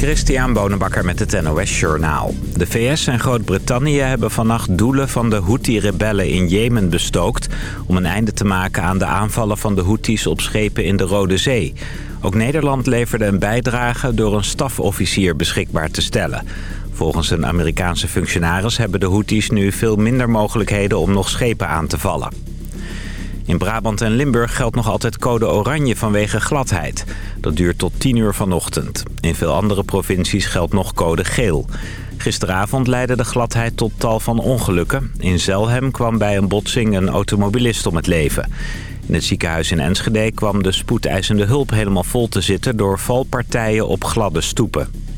Christian Bonenbakker met het NOS Journaal. De VS en Groot-Brittannië hebben vannacht doelen van de Houthi-rebellen in Jemen bestookt... om een einde te maken aan de aanvallen van de Houthis op schepen in de Rode Zee. Ook Nederland leverde een bijdrage door een stafofficier beschikbaar te stellen. Volgens een Amerikaanse functionaris hebben de Houthis nu veel minder mogelijkheden om nog schepen aan te vallen. In Brabant en Limburg geldt nog altijd code oranje vanwege gladheid. Dat duurt tot 10 uur vanochtend. In veel andere provincies geldt nog code geel. Gisteravond leidde de gladheid tot tal van ongelukken. In Zelhem kwam bij een botsing een automobilist om het leven. In het ziekenhuis in Enschede kwam de spoedeisende hulp helemaal vol te zitten... door valpartijen op gladde stoepen.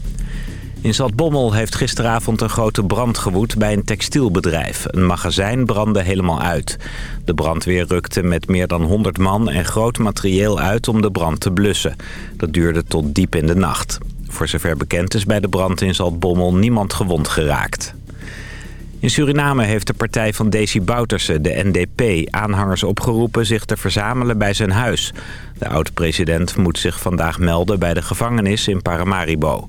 In Zaltbommel heeft gisteravond een grote brand gewoed bij een textielbedrijf. Een magazijn brandde helemaal uit. De brandweer rukte met meer dan 100 man en groot materieel uit om de brand te blussen. Dat duurde tot diep in de nacht. Voor zover bekend is bij de brand in Zaltbommel niemand gewond geraakt. In Suriname heeft de partij van Desi Bouterse, de NDP, aanhangers opgeroepen zich te verzamelen bij zijn huis. De oud-president moet zich vandaag melden bij de gevangenis in Paramaribo.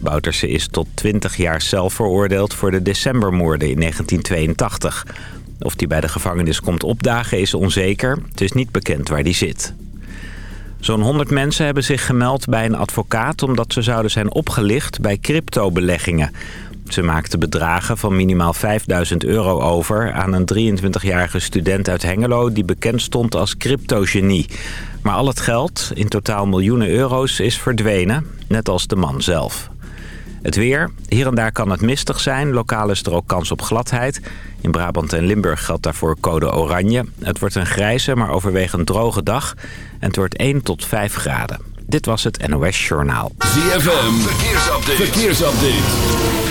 Bouterse is tot 20 jaar zelf veroordeeld voor de decembermoorden in 1982. Of hij bij de gevangenis komt opdagen is onzeker. Het is niet bekend waar die zit. Zo'n 100 mensen hebben zich gemeld bij een advocaat... omdat ze zouden zijn opgelicht bij cryptobeleggingen. Ze maakten bedragen van minimaal 5000 euro over... aan een 23-jarige student uit Hengelo... die bekend stond als cryptogenie. Maar al het geld, in totaal miljoenen euro's, is verdwenen. Net als de man zelf. Het weer. Hier en daar kan het mistig zijn. Lokaal is er ook kans op gladheid. In Brabant en Limburg geldt daarvoor code oranje. Het wordt een grijze, maar overwegend droge dag. En het wordt 1 tot 5 graden. Dit was het NOS Journaal. ZFM. Verkeersupdate. Verkeersupdate.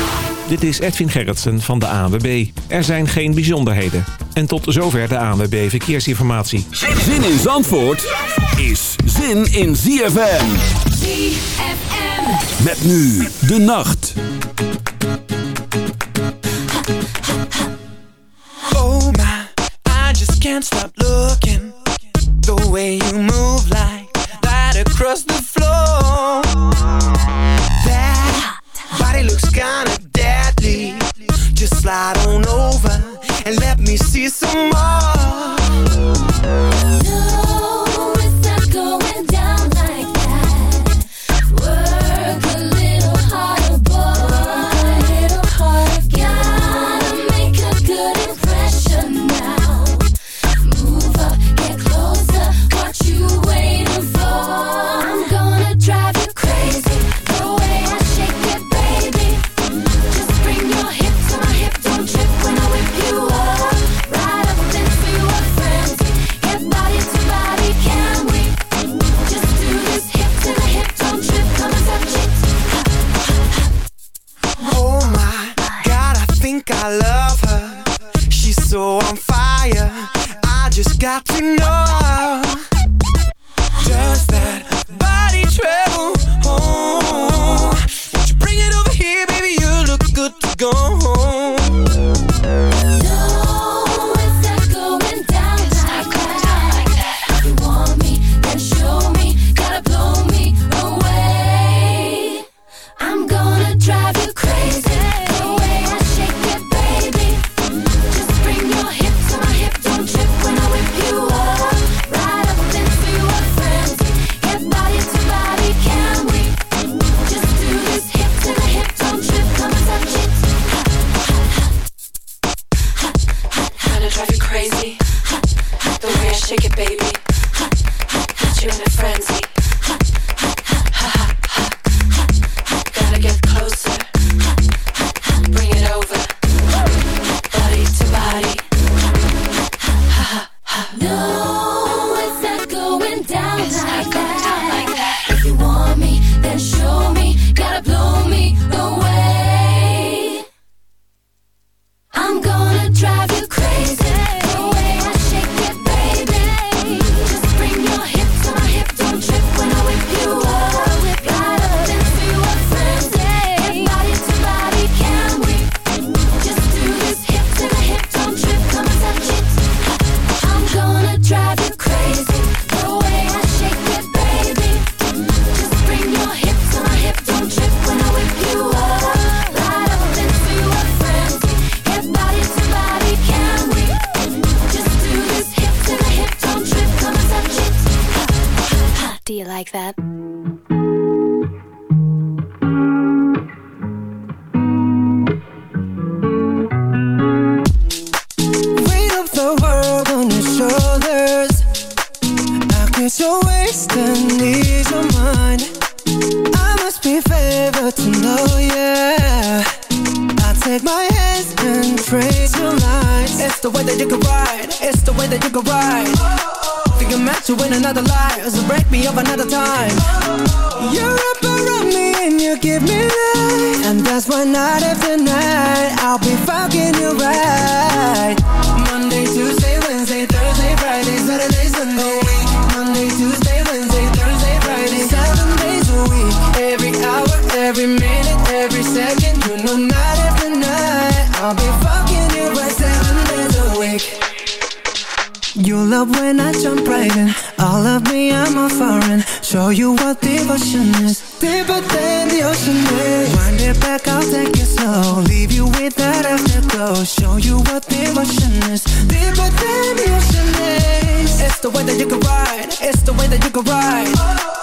Dit is Edwin Gerritsen van de ANWB. Er zijn geen bijzonderheden. En tot zover de ANWB Verkeersinformatie. Zin in Zandvoort is zin in ZFM. ZFM. Met nu de nacht. Oh my, I just can't stop looking. The way you move like that across the floor. That body looks kinda deadly. Just slide on over and let me see some more. Way that you can ride. It's the way that you can ride. Think I'm meant to win another life, so break me up another time. You're up around me and you give me life, and that's why night after night I'll be fucking you right. Monday, Tuesday, Wednesday, Thursday, Friday, Saturday, Sunday. Monday, Tuesday, Wednesday, Thursday, Friday, seven days a week. Every hour, every minute, every second, you know night You love when I jump right in. All of me, I'm a foreign. Show you what devotion is. Deeper than the ocean is. Wind it back, I'll take it slow. Leave you with that afterglow. Show you what devotion is. Deeper than the ocean is. It's the way that you can ride. It's the way that you can ride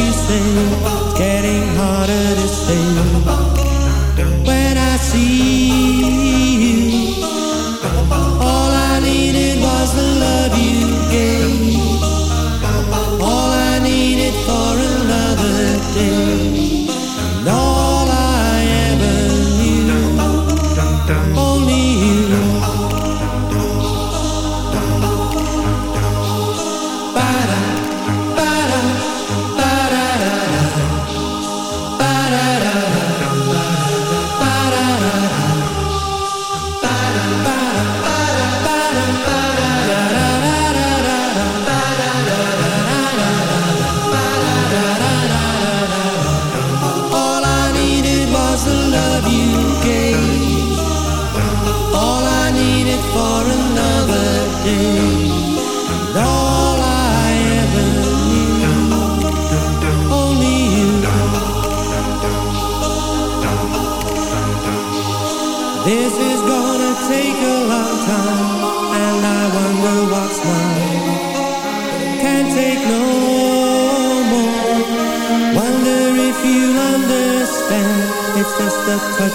you say, it's getting harder to stay When I see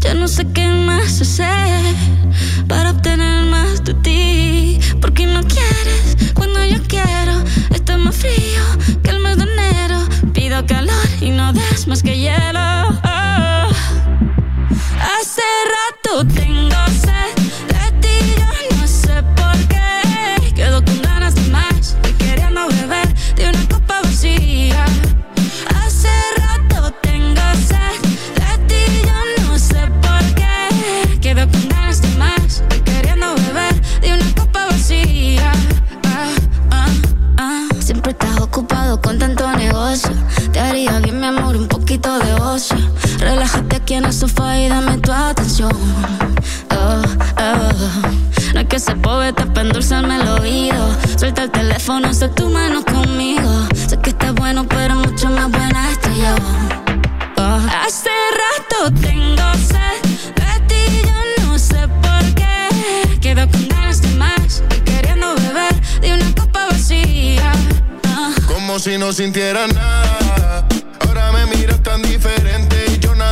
Ya no sé qué más hacer para obtener más de ti. Porque no quieres cuando yo quiero. Está más frío que el mes de enero. Pido calor y no das más que hielo. Hace rato tengo sed. de ti, yo no sé por qué Quedo con ganas de más, de queriendo beber de una copa vacía. Oh, oh. No es que se poeta para endulzarme el oído. Suelta el teléfono, sé tu mano conmigo. Sé que estás bueno, pero mucho más buena estoy yo. Oh, hace rato tengo sed de ti, yo no sé por qué. Quedo con ganas de más y queriendo beber de una copa vacía. Como si no sintiera nada. Ahora me miras tan diferente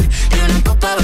y una copa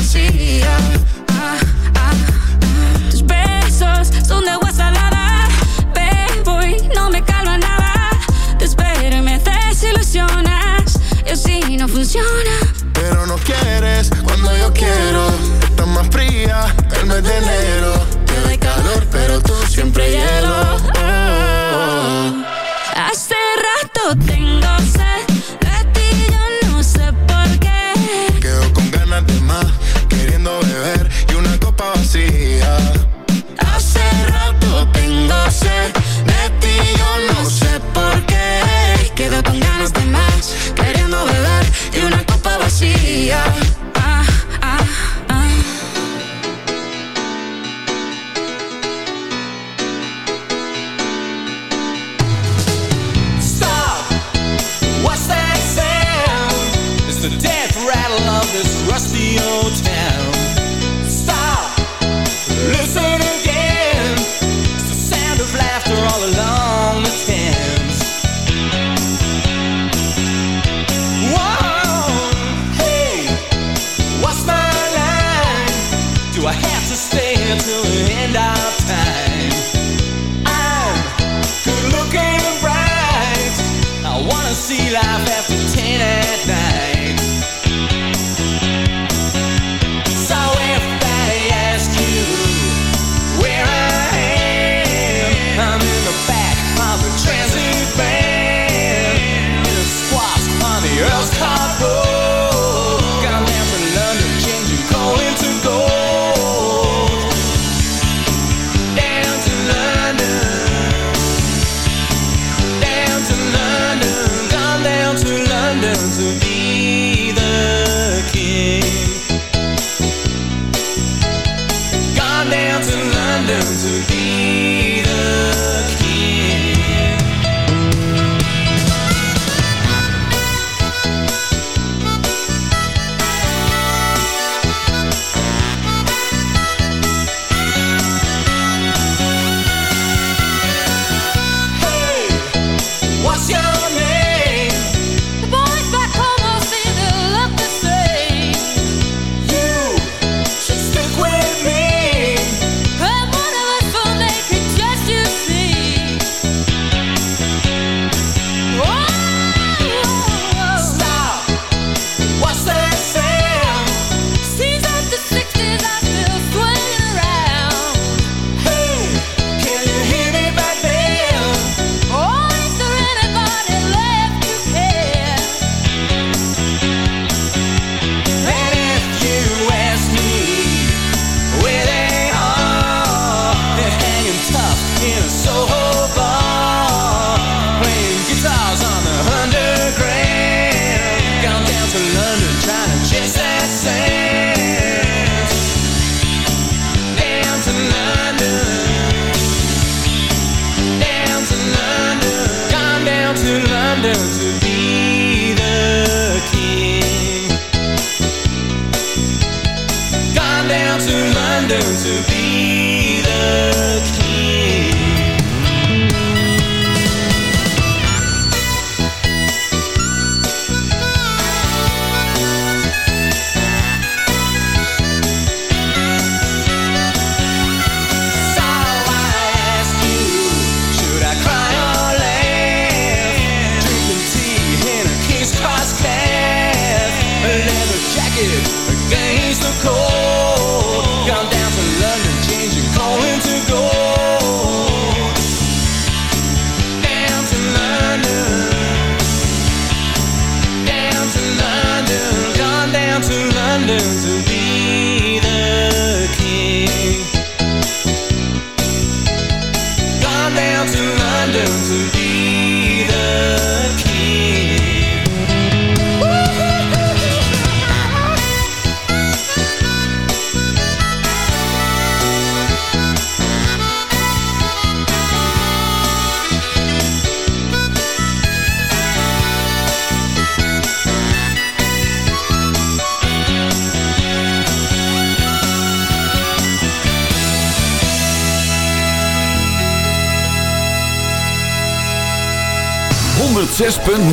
106.9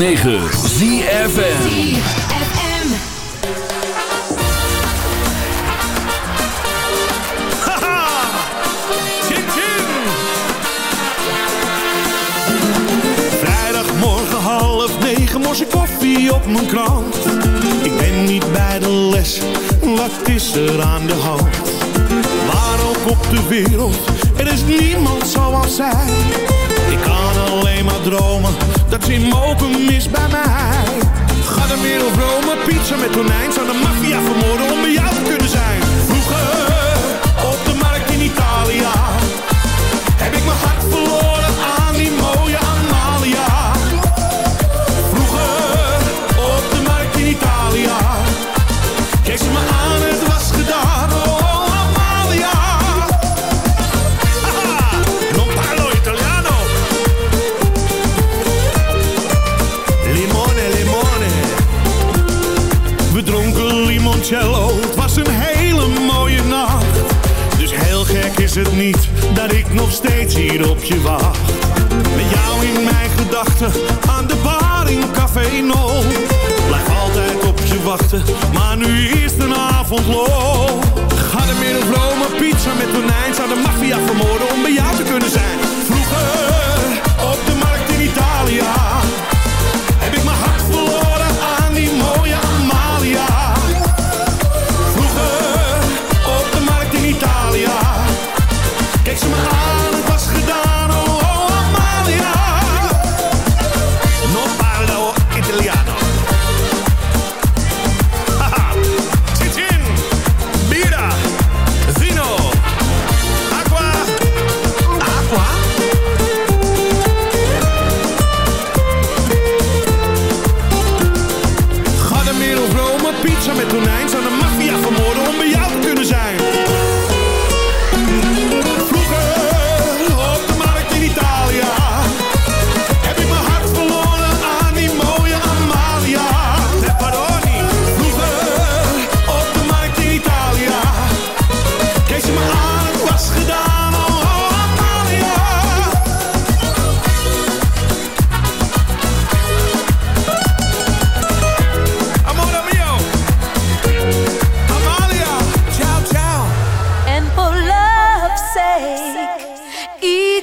ZFN Morse koffie op mijn krant. Ik ben niet bij de les, wat is er aan de hand? Waar ook op de wereld, er is niemand zoals zij. Ik kan alleen maar dromen dat ze in open is bij mij. Ga de op Rome, pizza met tonijn. Zou de maffia vermoorden om bij jou te kunnen zijn. Vroeger, op de markt in Italië, heb ik mijn hart verloren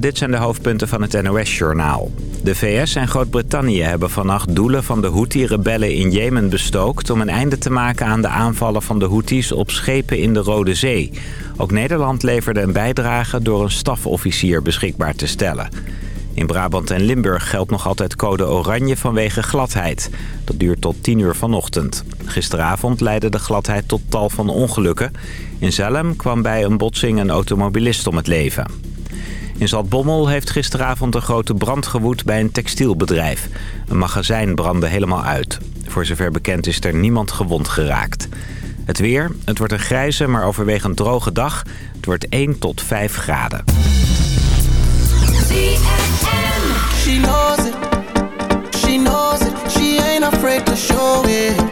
Dit zijn de hoofdpunten van het NOS-journaal. De VS en Groot-Brittannië hebben vannacht doelen van de Houthi-rebellen in Jemen bestookt... om een einde te maken aan de aanvallen van de Houthis op schepen in de Rode Zee. Ook Nederland leverde een bijdrage door een stafofficier beschikbaar te stellen. In Brabant en Limburg geldt nog altijd code oranje vanwege gladheid. Dat duurt tot 10 uur vanochtend. Gisteravond leidde de gladheid tot tal van ongelukken. In Zelhem kwam bij een botsing een automobilist om het leven. In Zaltbommel heeft gisteravond een grote brand gewoed bij een textielbedrijf. Een magazijn brandde helemaal uit. Voor zover bekend is er niemand gewond geraakt. Het weer, het wordt een grijze maar overwegend droge dag. Het wordt 1 tot 5 graden. She knows it. She knows it. She ain't afraid to show it.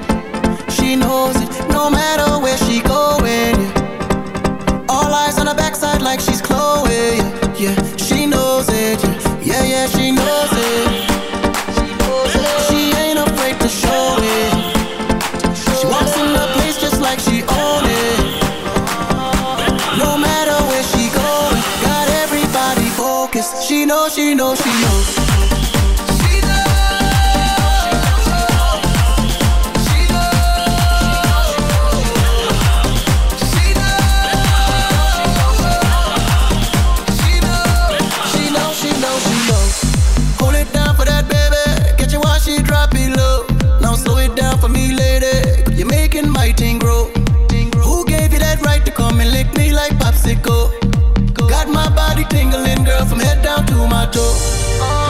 She knows it. No matter where she going. All eyes on her backside like she's Chloe. Yeah, she knows it. Yeah, yeah, yeah she knows it. She knows she ain't afraid to show it She walks in the place just like she owns it No matter where she goes got everybody focused She know she knows. From head down to my toe.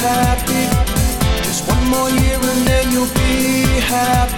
happy. Just one more year and then you'll be happy.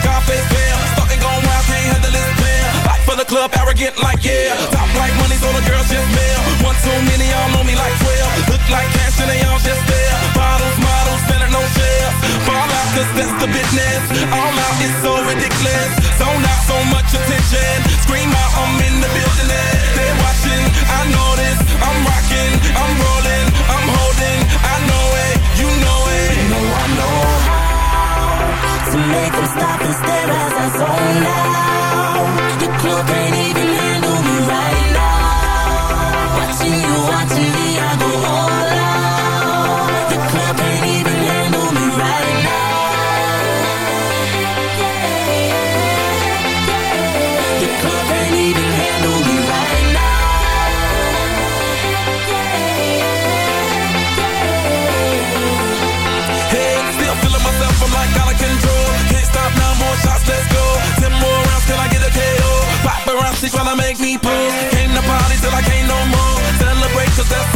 Scarface player, fucking going wild, can't handle this player. Hot for the club, arrogant like yeah. Top like money, so the girls just male. One too many, all know me like twelve. Look like cash and they all just there. Bottles, models, better no share. Fall out 'cause that's the business. All out is so ridiculous. So not so much attention. Scream out, I'm in the building. They're watching, I know this. I'm rocking, I'm rolling, I'm make them stop and stare as I zone out. make me pull Came to party till I can't no more. Celebrate cause that's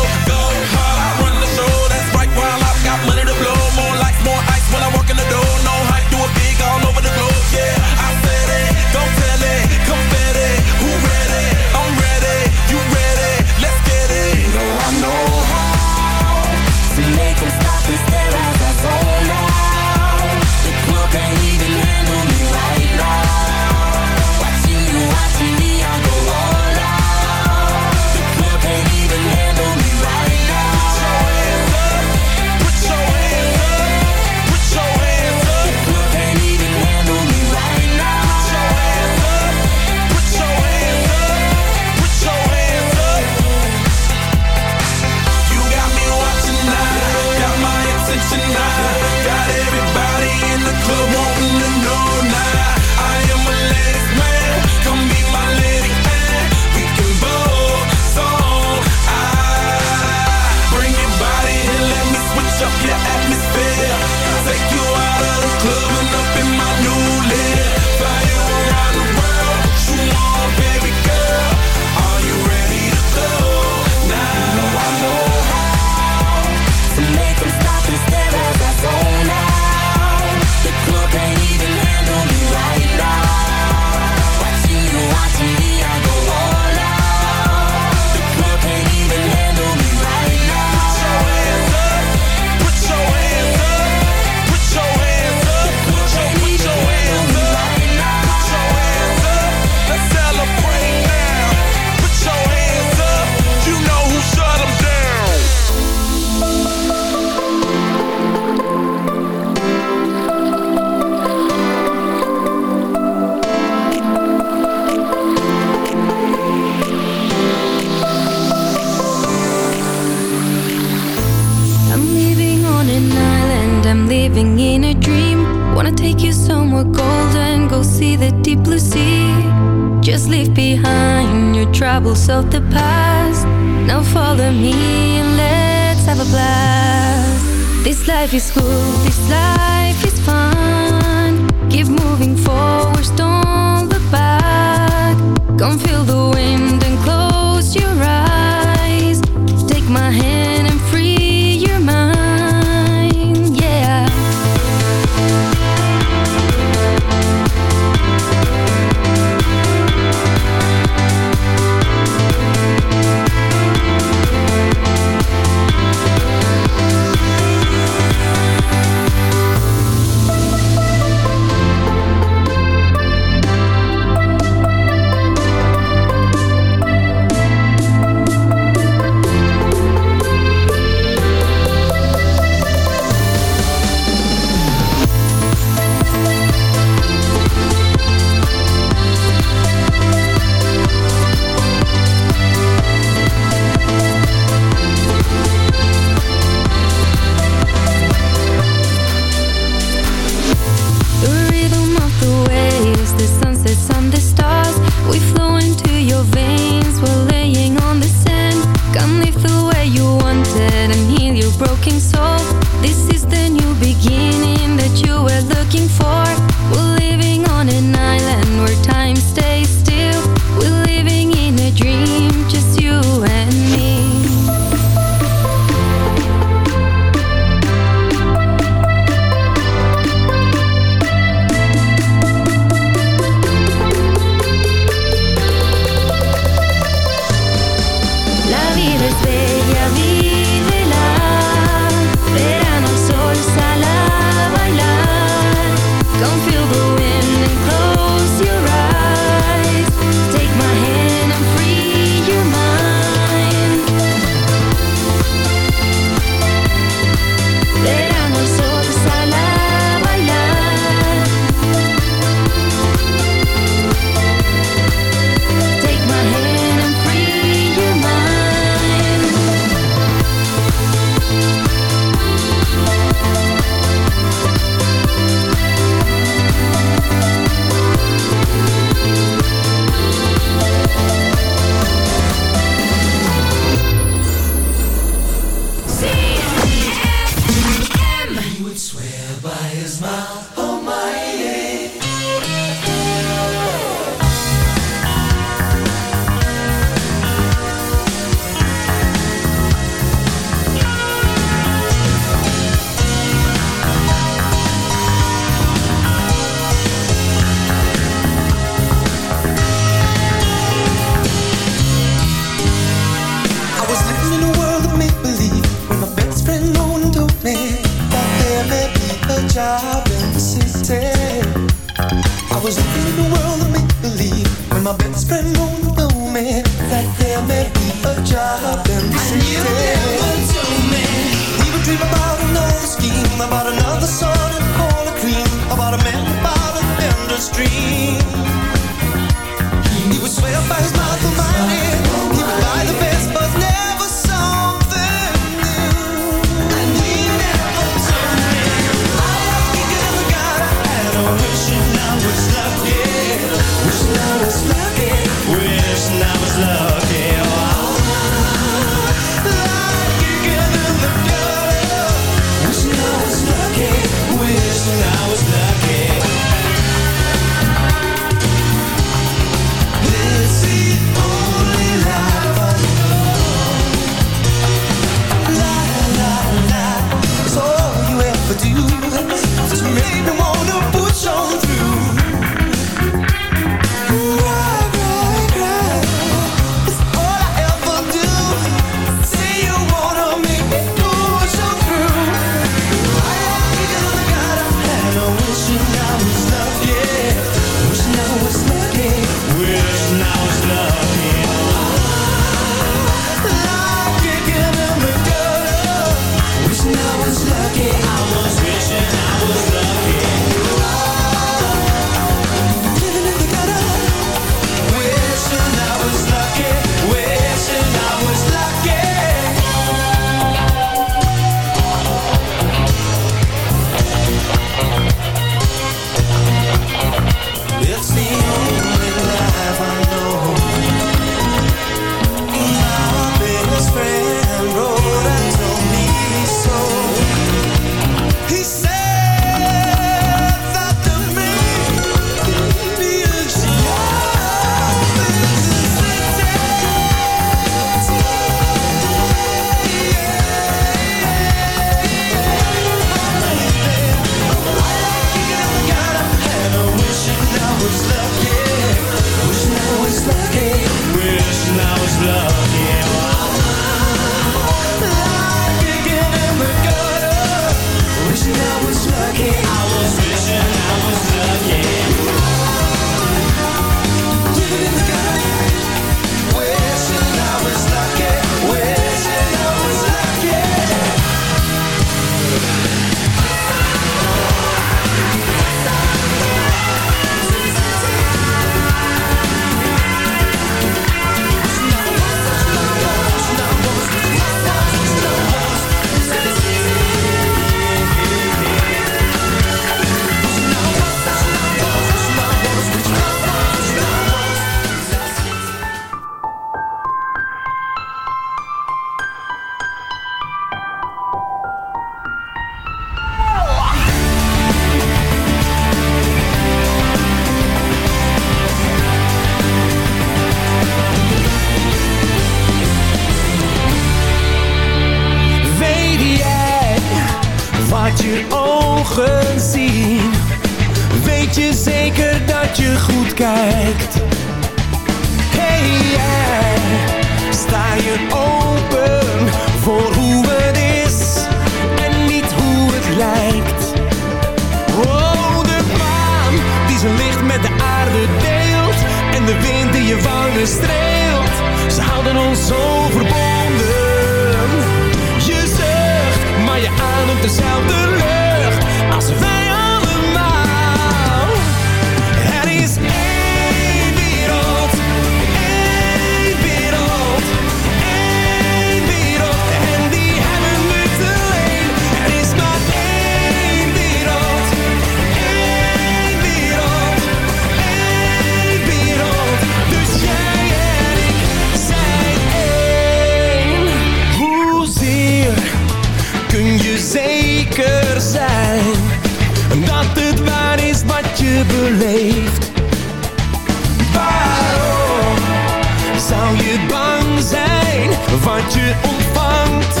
Wat je ontvangt,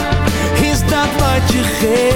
is dat wat je geeft.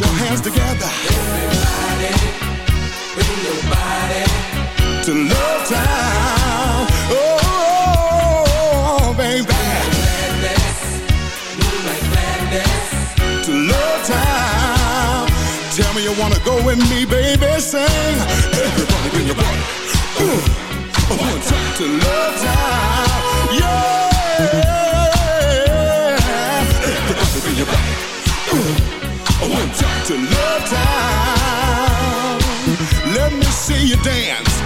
Your hands together. Everybody, bring your body to Love Town. Oh, oh, oh, baby. To Love Town. Tell me you wanna go with me, baby. Sing. Everybody, bring your body. Ooh. One time to Love Town. Yeah. Let me see you dance.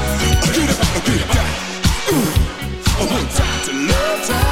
Get up, get down. Ooh. One time to Love Town.